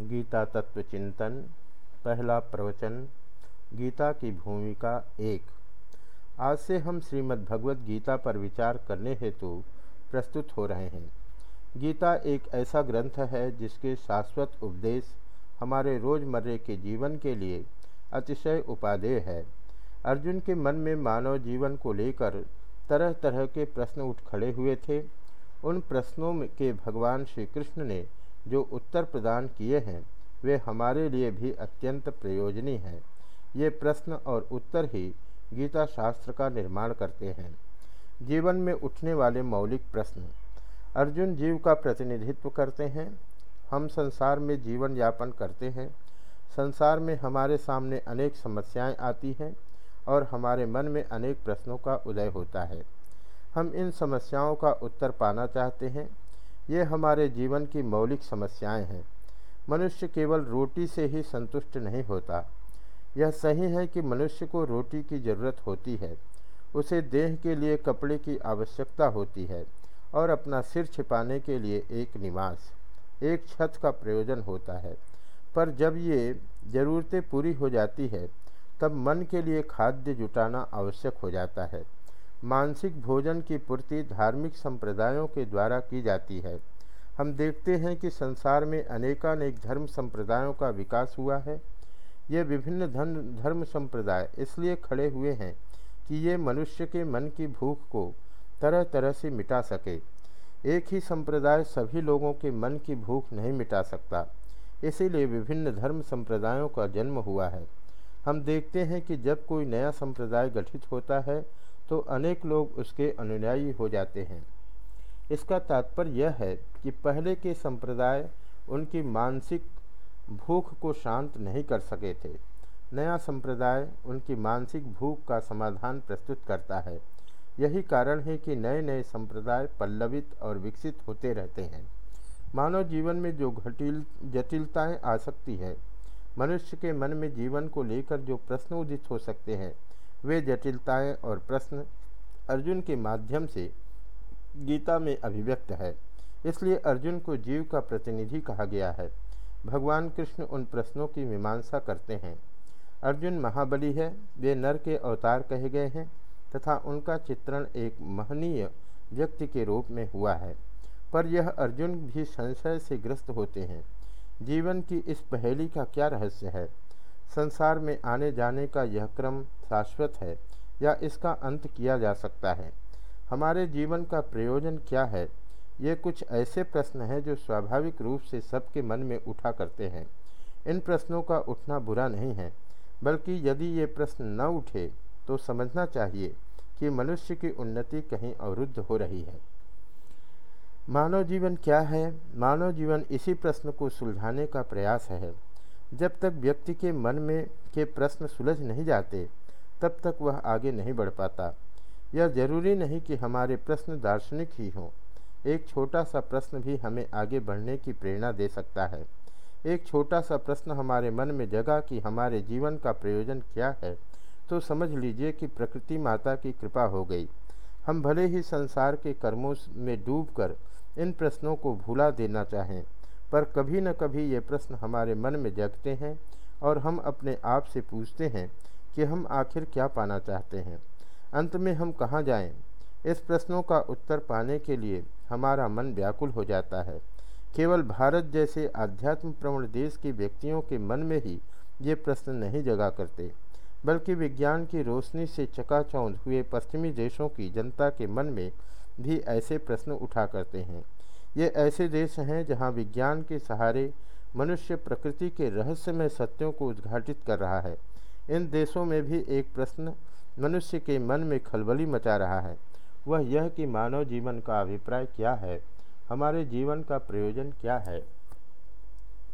गीता तत्व चिंतन, पहला प्रवचन, गीता की भूमिका एक। आज से हम श्रीमद् भगवत गीता पर विचार करने हेतु प्रस्तुत हो रहे हैं। गीता एक ऐसा ग्रंथ है जिसके शाश्वत उपदेश हमारे रोज़मर्रे के जीवन के लिए अतिशय उपादेय है। अर्जुन के मन में मानव जीवन को लेकर तरह तरह के प्रश्न उठ खड़े हुए थे। उन प्रश्नों के भगवान श्री कृष्ण ने जो उत्तर प्रदान किए हैं, वे हमारे लिए भी अत्यंत प्रयोजनी हैं। ये प्रश्न और उत्तर ही गीता शास्त्र का निर्माण करते हैं। जीवन में उठने वाले मौलिक प्रश्न। अर्जुन जीव का प्रतिनिधित्व करते हैं। हम संसार में जीवन यापन करते हैं। संसार में हमारे सामने अनेक समस्याएँ आती हैं और हमारे मन में अनेक प्रश्नों का उदय होता है। हम इन समस्याओं का उत्तर पाना चाहते हैं। ये हमारे जीवन की मौलिक समस्याएँ हैं। मनुष्य केवल रोटी से ही संतुष्ट नहीं होता। यह सही है कि मनुष्य को रोटी की ज़रूरत होती है। उसे देह के लिए कपड़े की आवश्यकता होती है और अपना सिर छिपाने के लिए एक निवास, एक छत का प्रयोजन होता है। पर जब ये ज़रूरतें पूरी हो जाती है, तब मन के लिए खाद्य जुटाना आवश्यक हो जाता है। मानसिक भोजन की पूर्ति धार्मिक संप्रदायों के द्वारा की जाती है। हम देखते हैं कि संसार में अनेकानेक धर्म संप्रदायों का विकास हुआ है। ये विभिन्न धन, धर्म संप्रदाय इसलिए खड़े हुए हैं कि ये मनुष्य के मन की भूख को तरह तरह से मिटा सके। एक ही संप्रदाय सभी लोगों के मन की भूख नहीं मिटा सकता। इसीलिए विभिन्न धर्म संप्रदायों का जन्म हुआ है। हम देखते हैं कि जब कोई नया संप्रदाय गठित होता है तो अनेक लोग उसके अनुयायी हो जाते हैं। इसका तात्पर्य यह है कि पहले के संप्रदाय उनकी मानसिक भूख को शांत नहीं कर सके थे। नया संप्रदाय उनकी मानसिक भूख का समाधान प्रस्तुत करता है। यही कारण है कि नए नए संप्रदाय पल्लवित और विकसित होते रहते हैं। मानव जीवन में जो घटिल, जटिलताएँ आ सकती है, मनुष्य के मन में जीवन को लेकर जो प्रश्न उदित हो सकते हैं वे जटिलताएँ और प्रश्न अर्जुन के माध्यम से गीता में अभिव्यक्त है। इसलिए अर्जुन को जीव का प्रतिनिधि कहा गया है। भगवान कृष्ण उन प्रश्नों की मीमांसा करते हैं। अर्जुन महाबली है, वे नर के अवतार कहे गए हैं तथा उनका चित्रण एक महनीय व्यक्ति के रूप में हुआ है। पर यह अर्जुन भी संशय से ग्रस्त होते हैं। जीवन की इस पहेली का क्या रहस्य है? संसार में आने जाने का यह क्रम शाश्वत है या इसका अंत किया जा सकता है। हमारे जीवन का प्रयोजन क्या है? ये कुछ ऐसे प्रश्न हैं जो स्वाभाविक रूप से सबके मन में उठा करते हैं। इन प्रश्नों का उठना बुरा नहीं है, बल्कि यदि ये प्रश्न न उठे तो समझना चाहिए कि मनुष्य की उन्नति कहीं अवरुद्ध हो रही है। मानव जीवन क्या है? मानव जीवन इसी प्रश्न को सुलझाने का प्रयास है। जब तक व्यक्ति के मन में के प्रश्न सुलझ नहीं जाते, तब तक वह आगे नहीं बढ़ पाता। यह ज़रूरी नहीं कि हमारे प्रश्न दार्शनिक ही हों। एक छोटा सा प्रश्न भी हमें आगे बढ़ने की प्रेरणा दे सकता है। एक छोटा सा प्रश्न हमारे मन में जगा कि हमारे जीवन का प्रयोजन क्या है तो समझ लीजिए कि प्रकृति माता की कृपा हो गई। हम भले ही संसार के कर्मों में डूबकर इन प्रश्नों को भूला देना चाहें पर कभी न कभी ये प्रश्न हमारे मन में जगते हैं और हम अपने आप से पूछते हैं कि हम आखिर क्या पाना चाहते हैं। अंत में हम कहाँ जाएँ? इस प्रश्नों का उत्तर पाने के लिए हमारा मन व्याकुल हो जाता है। केवल भारत जैसे आध्यात्म प्रवण देश के व्यक्तियों के मन में ही ये प्रश्न नहीं जगा करते, बल्कि विज्ञान की रोशनी से चकाचौंध हुए पश्चिमी देशों की जनता के मन में भी ऐसे प्रश्न उठा करते हैं। ये ऐसे देश हैं जहाँ विज्ञान के सहारे मनुष्य प्रकृति के रहस्यमय सत्यों को उद्घाटित कर रहा है। इन देशों में भी एक प्रश्न मनुष्य के मन में खलबली मचा रहा है। वह यह कि मानव जीवन का अभिप्राय क्या है? हमारे जीवन का प्रयोजन क्या है?